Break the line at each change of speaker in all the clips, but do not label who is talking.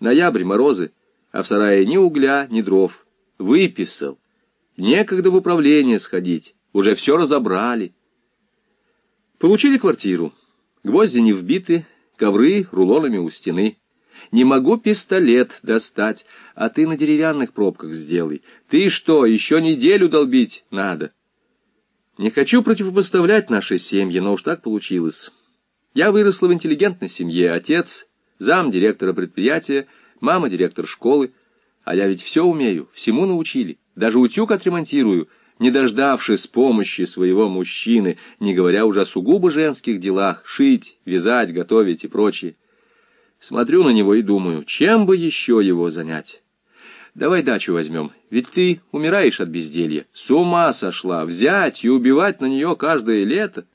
Ноябрь, морозы, а в сарае ни угля, ни дров. Выписал. Некогда в управление сходить, уже все разобрали. Получили квартиру. Гвозди не вбиты, ковры рулонами у стены. Не могу пистолет достать, а ты на деревянных пробках сделай. Ты что, еще неделю долбить надо? Не хочу противопоставлять наши семьи, но уж так получилось. Я выросла в интеллигентной семье. Отец — зам директора предприятия, мама — директор школы. А я ведь все умею, всему научили. Даже утюг отремонтирую, не дождавшись помощи своего мужчины, не говоря уже о сугубо женских делах — шить, вязать, готовить и прочее. Смотрю на него и думаю, чем бы еще его занять? Давай дачу возьмем, ведь ты умираешь от безделья. С ума сошла, взять и убивать на нее каждое лето.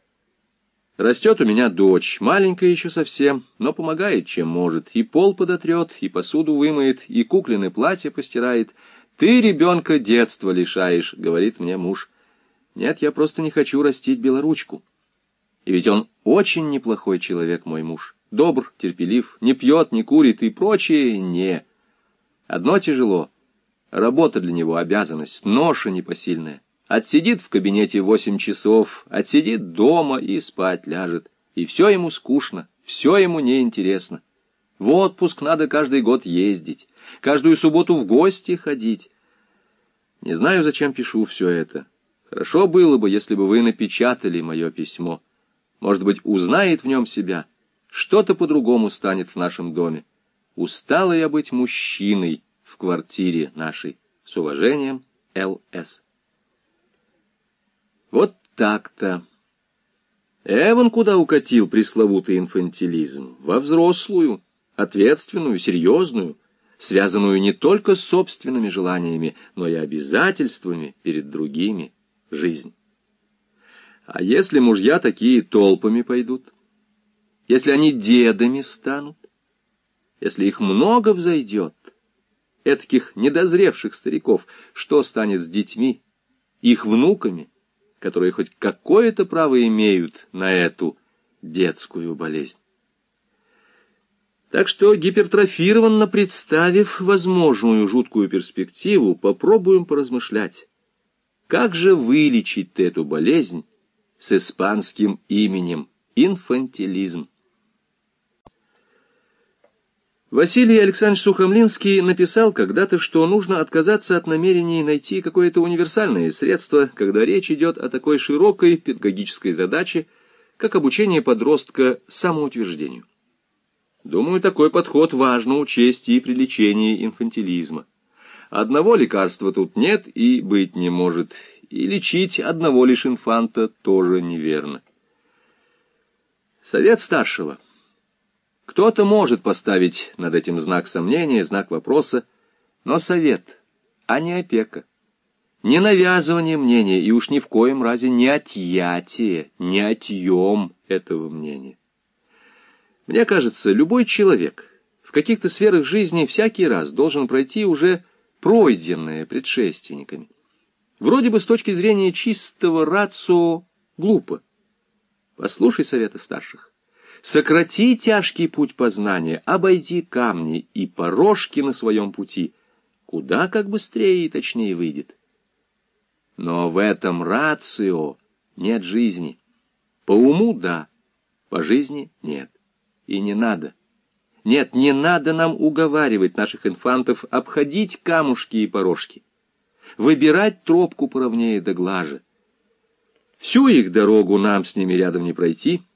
Растет у меня дочь, маленькая еще совсем, но помогает, чем может. И пол подотрет, и посуду вымоет, и куклины платье постирает. Ты ребенка детства лишаешь, говорит мне муж. Нет, я просто не хочу растить белоручку. И ведь он очень неплохой человек, мой муж. Добр, терпелив, не пьет, не курит и прочее не. Одно тяжело. Работа для него обязанность, ноша непосильная. Отсидит в кабинете восемь часов, отсидит дома и спать ляжет. И все ему скучно, все ему неинтересно. В отпуск надо каждый год ездить, каждую субботу в гости ходить. Не знаю, зачем пишу все это. Хорошо было бы, если бы вы напечатали мое письмо. Может быть, узнает в нем себя. Что-то по-другому станет в нашем доме. Устала я быть мужчиной в квартире нашей. С уважением, Л.С. Вот так-то. Эван куда укатил пресловутый инфантилизм? Во взрослую, ответственную, серьезную, связанную не только с собственными желаниями, но и обязательствами перед другими жизнь. А если мужья такие толпами пойдут? Если они дедами станут? Если их много взойдет? Этаких недозревших стариков, что станет с детьми, их внуками? Которые хоть какое-то право имеют на эту детскую болезнь. Так что, гипертрофированно представив возможную жуткую перспективу, попробуем поразмышлять, как же вылечить эту болезнь с испанским именем инфантилизм. Василий Александрович Сухомлинский написал когда-то, что нужно отказаться от намерений найти какое-то универсальное средство, когда речь идет о такой широкой педагогической задаче, как обучение подростка самоутверждению. Думаю, такой подход важно учесть и при лечении инфантилизма. Одного лекарства тут нет и быть не может, и лечить одного лишь инфанта тоже неверно. Совет старшего – кто-то может поставить над этим знак сомнения, знак вопроса, но совет, а не опека. Не навязывание мнения и уж ни в коем разе не отъятие, не отъем этого мнения. Мне кажется, любой человек в каких-то сферах жизни всякий раз должен пройти уже пройденное предшественниками. Вроде бы с точки зрения чистого рацио глупо. Послушай советы старших. Сократи тяжкий путь познания, обойди камни и порожки на своем пути. Куда как быстрее и точнее выйдет. Но в этом рацио нет жизни. По уму — да, по жизни — нет. И не надо. Нет, не надо нам уговаривать наших инфантов обходить камушки и порожки, выбирать тропку поровнее да глаже. Всю их дорогу нам с ними рядом не пройти —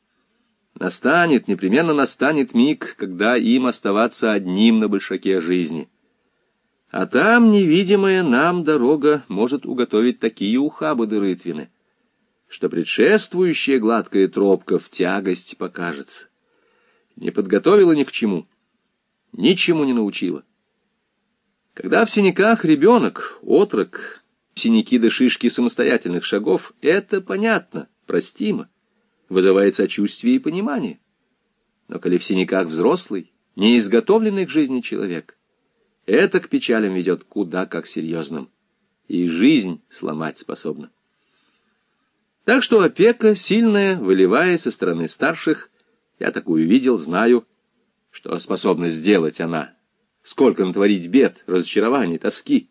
Настанет, непременно настанет миг, когда им оставаться одним на большаке жизни. А там невидимая нам дорога может уготовить такие ухабы рытвины, что предшествующая гладкая тропка в тягость покажется. Не подготовила ни к чему, ничему не научила. Когда в синяках ребенок, отрок, синяки до шишки самостоятельных шагов, это понятно, простимо вызывает сочувствие и понимание. Но коли в синяках взрослый, неизготовленный к жизни человек, это к печалям ведет куда как серьезным, и жизнь сломать способна. Так что опека, сильная, выливая со стороны старших, я такую видел, знаю, что способна сделать она сколько натворить бед, разочарований, тоски.